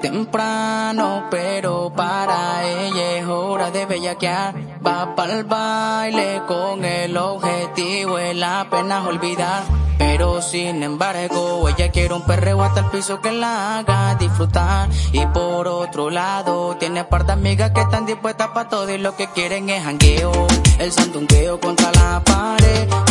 temprano, pero para ella es hora de bellaquear. Va pa'l baile con el objetivo, es la pena olvidar. Pero sin embargo, ella quiere un perreo hasta el piso que la haga disfrutar. Y por otro lado, tiene par de amigas que están dispuestas para todo y lo que quieren es jangueo. El sandungueo contra la pared.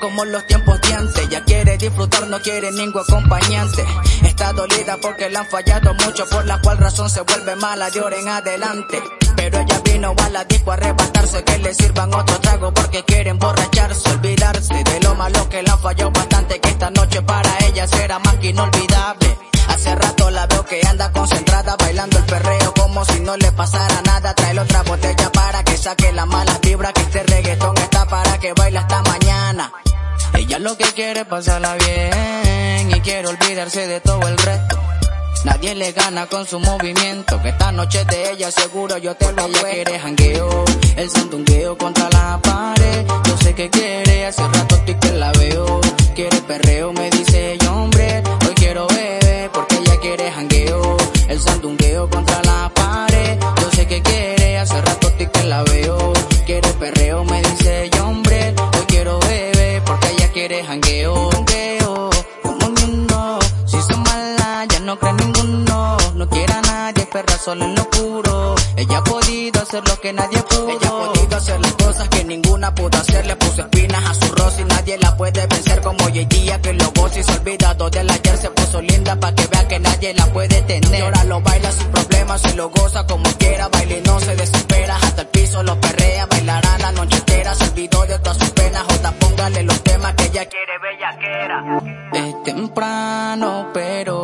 Como los tiempos de antes. Ella quiere disfrutar, no quiere ningún acompañante. Está dolida porque la han fallado mucho, por la cual razón se vuelve mala de ahora en adelante. Pero ella vino a la disco a arrebatarse, que le sirvan otro trago porque quiere emborracharse, olvidarse de lo malo que la han fallado bastante, que esta noche para ella será más que inolvidable. Hace rato la veo que anda concentrada bailando el perreo como si no le pasara nada. Trae otra botella para que saque la mala vibra que este reggaetón está para que baile hasta mañana. Ella lo que quiere es pasarla bien y quiere olvidarse de todo el resto. Nadie le gana con su movimiento, que esta noche de ella seguro yo te lo ella quiere jangueo, el sandungueo contra la pared. Perra solo en lo oscuro. Ella ha podido hacer lo que nadie pudo. Ella ha podido hacer las cosas que ninguna pudo hacer. Le puso espinas a su rosa y nadie la puede vencer como hoy día que lo goza y se ha olvidado del ayer. Se puso linda pa' que vea que nadie la puede tener. Y ahora lo baila sin problemas y lo goza como quiera. Baila y no se desespera. Hasta el piso lo perrea. Bailará la noche entera. Se olvidó de todas sus penas. Jota, póngale los temas que ella quiere bellaquera. Es temprano, pero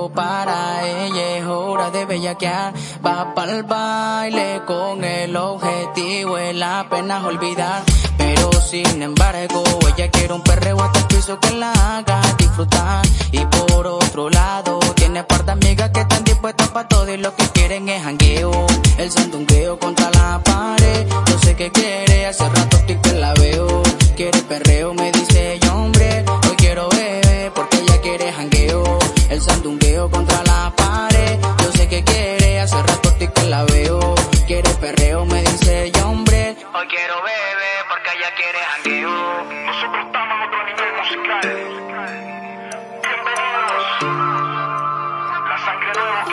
de bellaquear. Va pa'l baile con el objetivo, es la pena olvidar. Pero sin embargo, ella quiere un perreo hasta el piso que la haga disfrutar. Y por otro lado, tiene par amigas que están dispuestas para todo y lo que quieren es jangueo. El sandungueo contra la pared. Yo sé que quiere, hace rato estoy que la veo. Quiere perreo, me dice yo, hombre. Hoy quiero beber porque ella quiere jangueo. El sandungueo contra la pared. Hoy quiero beber porque ella quiere jangueo. Nosotros estamos en otro nivel musical. Bienvenidos. La sangre nueva